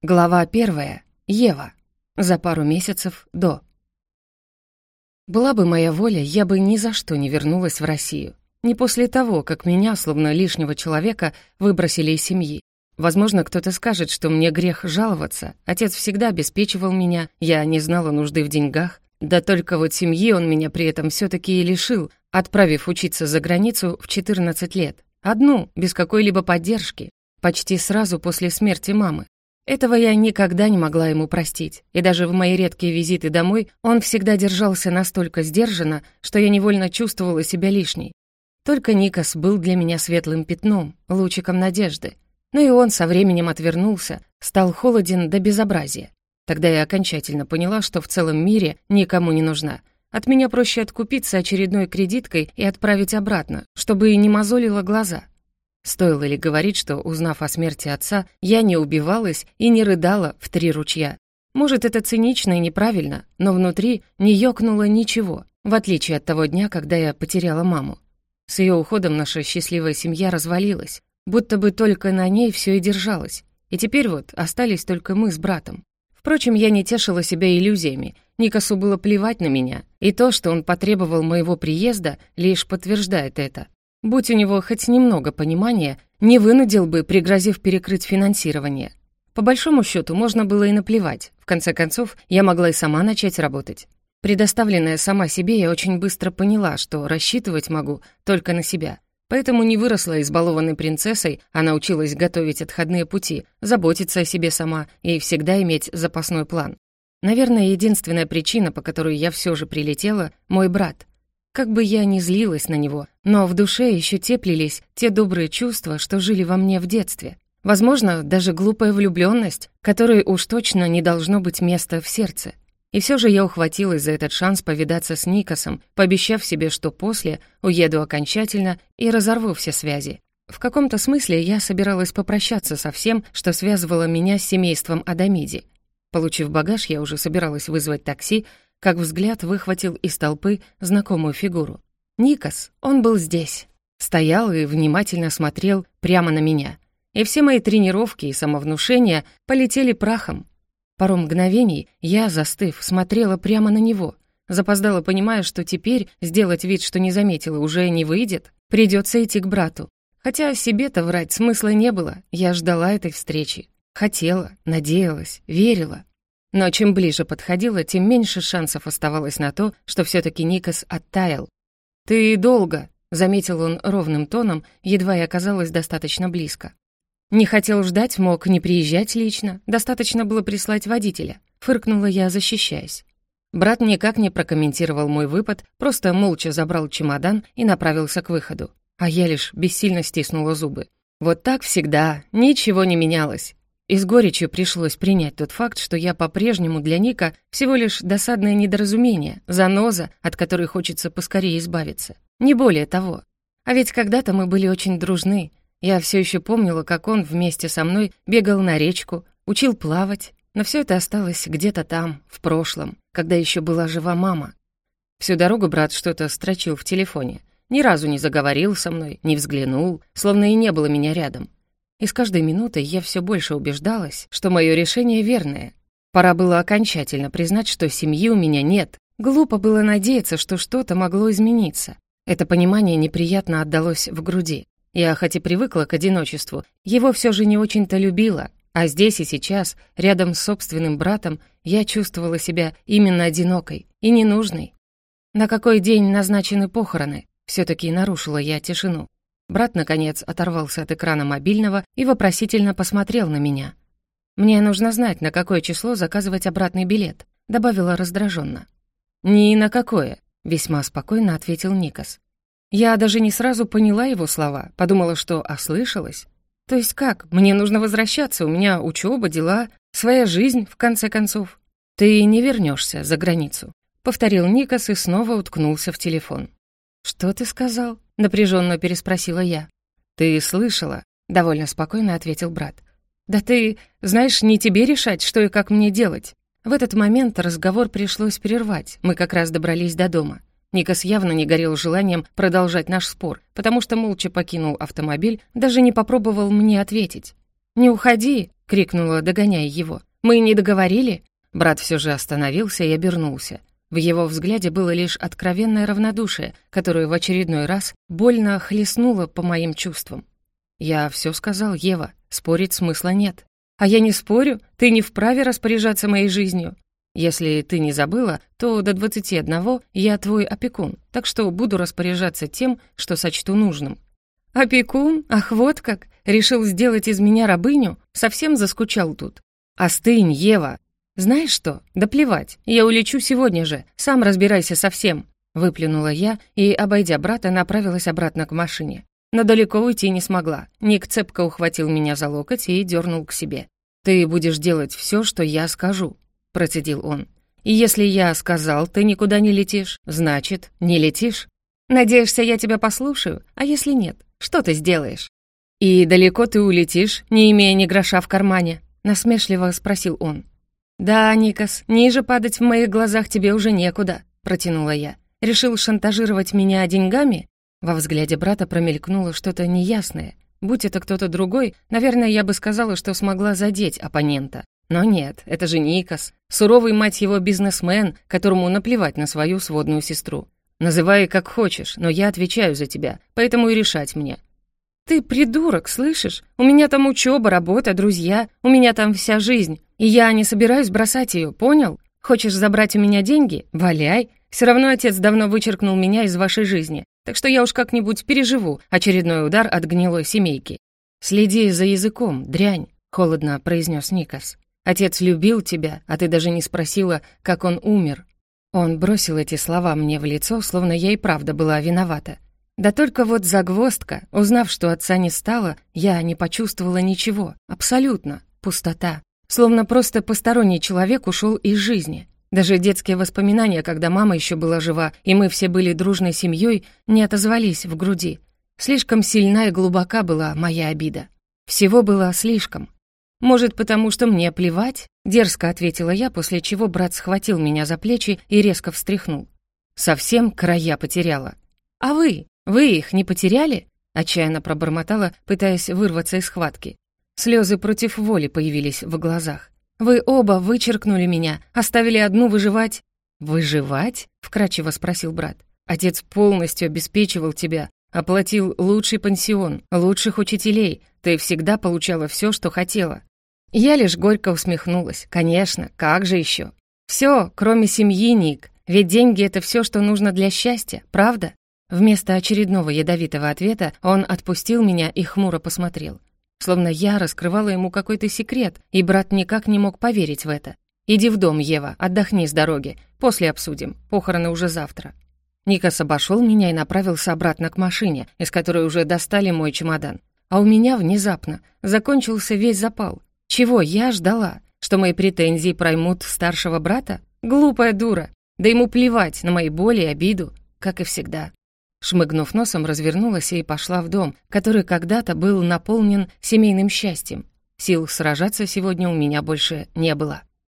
Глава первая. Ева. За пару месяцев до. Была бы моя воля, я бы ни за что не вернулась в Россию. Не после того, как меня, словно лишнего человека, выбросили из семьи. Возможно, кто-то скажет, что мне грех жаловаться. Отец всегда обеспечивал меня, я не знала нужды в деньгах. Да только вот семьи он меня при этом все таки и лишил, отправив учиться за границу в 14 лет. Одну, без какой-либо поддержки, почти сразу после смерти мамы. Этого я никогда не могла ему простить, и даже в мои редкие визиты домой он всегда держался настолько сдержанно, что я невольно чувствовала себя лишней. Только Никас был для меня светлым пятном, лучиком надежды. Но и он со временем отвернулся, стал холоден до безобразия. Тогда я окончательно поняла, что в целом мире никому не нужна. От меня проще откупиться очередной кредиткой и отправить обратно, чтобы не мозолило глаза. Стоило ли говорить, что, узнав о смерти отца, я не убивалась и не рыдала в три ручья? Может, это цинично и неправильно, но внутри не ёкнуло ничего, в отличие от того дня, когда я потеряла маму. С ее уходом наша счастливая семья развалилась, будто бы только на ней все и держалось. И теперь вот остались только мы с братом. Впрочем, я не тешила себя иллюзиями. Никасу было плевать на меня, и то, что он потребовал моего приезда, лишь подтверждает это. Будь у него хоть немного понимания, не вынудил бы, пригрозив перекрыть финансирование. По большому счету, можно было и наплевать. В конце концов, я могла и сама начать работать. Предоставленная сама себе, я очень быстро поняла, что рассчитывать могу только на себя. Поэтому не выросла избалованной принцессой, а научилась готовить отходные пути, заботиться о себе сама и всегда иметь запасной план. Наверное, единственная причина, по которой я все же прилетела — мой брат. Как бы я ни злилась на него, но в душе еще теплились те добрые чувства, что жили во мне в детстве. Возможно, даже глупая влюбленность, которой уж точно не должно быть места в сердце. И все же я ухватилась за этот шанс повидаться с Никосом, пообещав себе, что после уеду окончательно и разорву все связи. В каком-то смысле я собиралась попрощаться со всем, что связывало меня с семейством Адамиди. Получив багаж, я уже собиралась вызвать такси, как взгляд выхватил из толпы знакомую фигуру. Никас, он был здесь. Стоял и внимательно смотрел прямо на меня. И все мои тренировки и самовнушения полетели прахом. Пару мгновений я, застыв, смотрела прямо на него. Запоздала, понимая, что теперь сделать вид, что не заметила, уже не выйдет. Придется идти к брату. Хотя себе-то врать смысла не было. Я ждала этой встречи. Хотела, надеялась, верила. Но чем ближе подходила, тем меньше шансов оставалось на то, что все таки Никас оттаял. «Ты долго», — заметил он ровным тоном, едва я оказалась достаточно близко. «Не хотел ждать, мог не приезжать лично, достаточно было прислать водителя», — фыркнула я, защищаясь. Брат никак не прокомментировал мой выпад, просто молча забрал чемодан и направился к выходу. А я лишь бессильно стиснула зубы. Вот так всегда, ничего не менялось. И с горечью пришлось принять тот факт, что я по-прежнему для Ника всего лишь досадное недоразумение, заноза, от которой хочется поскорее избавиться. Не более того. А ведь когда-то мы были очень дружны. Я все еще помнила, как он вместе со мной бегал на речку, учил плавать, но все это осталось где-то там, в прошлом, когда еще была жива мама. Всю дорогу брат что-то строчил в телефоне. Ни разу не заговорил со мной, не взглянул, словно и не было меня рядом. И с каждой минутой я все больше убеждалась, что мое решение верное. Пора было окончательно признать, что семьи у меня нет. Глупо было надеяться, что что-то могло измениться. Это понимание неприятно отдалось в груди. Я хоть и привыкла к одиночеству, его все же не очень-то любила, а здесь и сейчас, рядом с собственным братом, я чувствовала себя именно одинокой и ненужной. На какой день назначены похороны? все таки нарушила я тишину. Брат, наконец, оторвался от экрана мобильного и вопросительно посмотрел на меня. «Мне нужно знать, на какое число заказывать обратный билет», — добавила раздраженно. «Ни на какое», — весьма спокойно ответил Никас. Я даже не сразу поняла его слова, подумала, что ослышалась. То есть как? Мне нужно возвращаться, у меня учеба, дела, своя жизнь, в конце концов. Ты не вернешься за границу, повторил Никас и снова уткнулся в телефон. Что ты сказал? напряженно переспросила я. «Ты слышала?» — довольно спокойно ответил брат. «Да ты, знаешь, не тебе решать, что и как мне делать». В этот момент разговор пришлось прервать, мы как раз добрались до дома. Никас явно не горел желанием продолжать наш спор, потому что молча покинул автомобиль, даже не попробовал мне ответить. «Не уходи!» — крикнула, догоняя его. «Мы не договорили?» Брат все же остановился и обернулся. В его взгляде было лишь откровенное равнодушие, которое в очередной раз больно хлестнуло по моим чувствам. «Я все сказал, Ева, спорить смысла нет». «А я не спорю, ты не вправе распоряжаться моей жизнью. Если ты не забыла, то до двадцати одного я твой опекун, так что буду распоряжаться тем, что сочту нужным». «Опекун? Ах, вот как! Решил сделать из меня рабыню? Совсем заскучал тут». «Остынь, Ева!» «Знаешь что? Да плевать, я улечу сегодня же, сам разбирайся со всем», выплюнула я и, обойдя брата, направилась обратно к машине. Но далеко уйти не смогла. Ник цепко ухватил меня за локоть и дернул к себе. «Ты будешь делать все, что я скажу», — процедил он. «И если я сказал, ты никуда не летишь, значит, не летишь. Надеешься, я тебя послушаю? А если нет, что ты сделаешь?» «И далеко ты улетишь, не имея ни гроша в кармане?» — насмешливо спросил он. «Да, Никас, ниже падать в моих глазах тебе уже некуда», — протянула я. «Решил шантажировать меня деньгами?» Во взгляде брата промелькнуло что-то неясное. Будь это кто-то другой, наверное, я бы сказала, что смогла задеть оппонента. Но нет, это же Никас, суровый, мать его, бизнесмен, которому наплевать на свою сводную сестру. Называй как хочешь, но я отвечаю за тебя, поэтому и решать мне. «Ты придурок, слышишь? У меня там учеба, работа, друзья, у меня там вся жизнь. И я не собираюсь бросать ее, понял? Хочешь забрать у меня деньги? Валяй. Все равно отец давно вычеркнул меня из вашей жизни, так что я уж как-нибудь переживу очередной удар от гнилой семейки. Следи за языком, дрянь, холодно произнес Никас. Отец любил тебя, а ты даже не спросила, как он умер. Он бросил эти слова мне в лицо, словно я и правда была виновата. Да только вот загвоздка, узнав, что отца не стало, я не почувствовала ничего, абсолютно, пустота. Словно просто посторонний человек ушел из жизни. Даже детские воспоминания, когда мама еще была жива, и мы все были дружной семьей, не отозвались в груди. Слишком сильна и глубока была моя обида. Всего было слишком. «Может, потому что мне плевать?» — дерзко ответила я, после чего брат схватил меня за плечи и резко встряхнул. Совсем края потеряла. «А вы? Вы их не потеряли?» Отчаянно пробормотала, пытаясь вырваться из схватки. Слезы против воли появились в глазах. «Вы оба вычеркнули меня, оставили одну выживать». «Выживать?» — вкратчиво спросил брат. «Отец полностью обеспечивал тебя, оплатил лучший пансион, лучших учителей. Ты всегда получала все, что хотела». Я лишь горько усмехнулась. «Конечно, как же еще? Все, кроме семьи, Ник. Ведь деньги — это все, что нужно для счастья, правда?» Вместо очередного ядовитого ответа он отпустил меня и хмуро посмотрел. Словно я раскрывала ему какой-то секрет, и брат никак не мог поверить в это. «Иди в дом, Ева, отдохни с дороги. После обсудим. Похороны уже завтра». Никас обошел меня и направился обратно к машине, из которой уже достали мой чемодан. А у меня внезапно закончился весь запал. Чего я ждала? Что мои претензии проймут старшего брата? Глупая дура. Да ему плевать на мои боли и обиду, как и всегда. Шмыгнув носом, развернулась и пошла в дом, который когда-то был наполнен семейным счастьем. Сил сражаться сегодня у меня больше не было.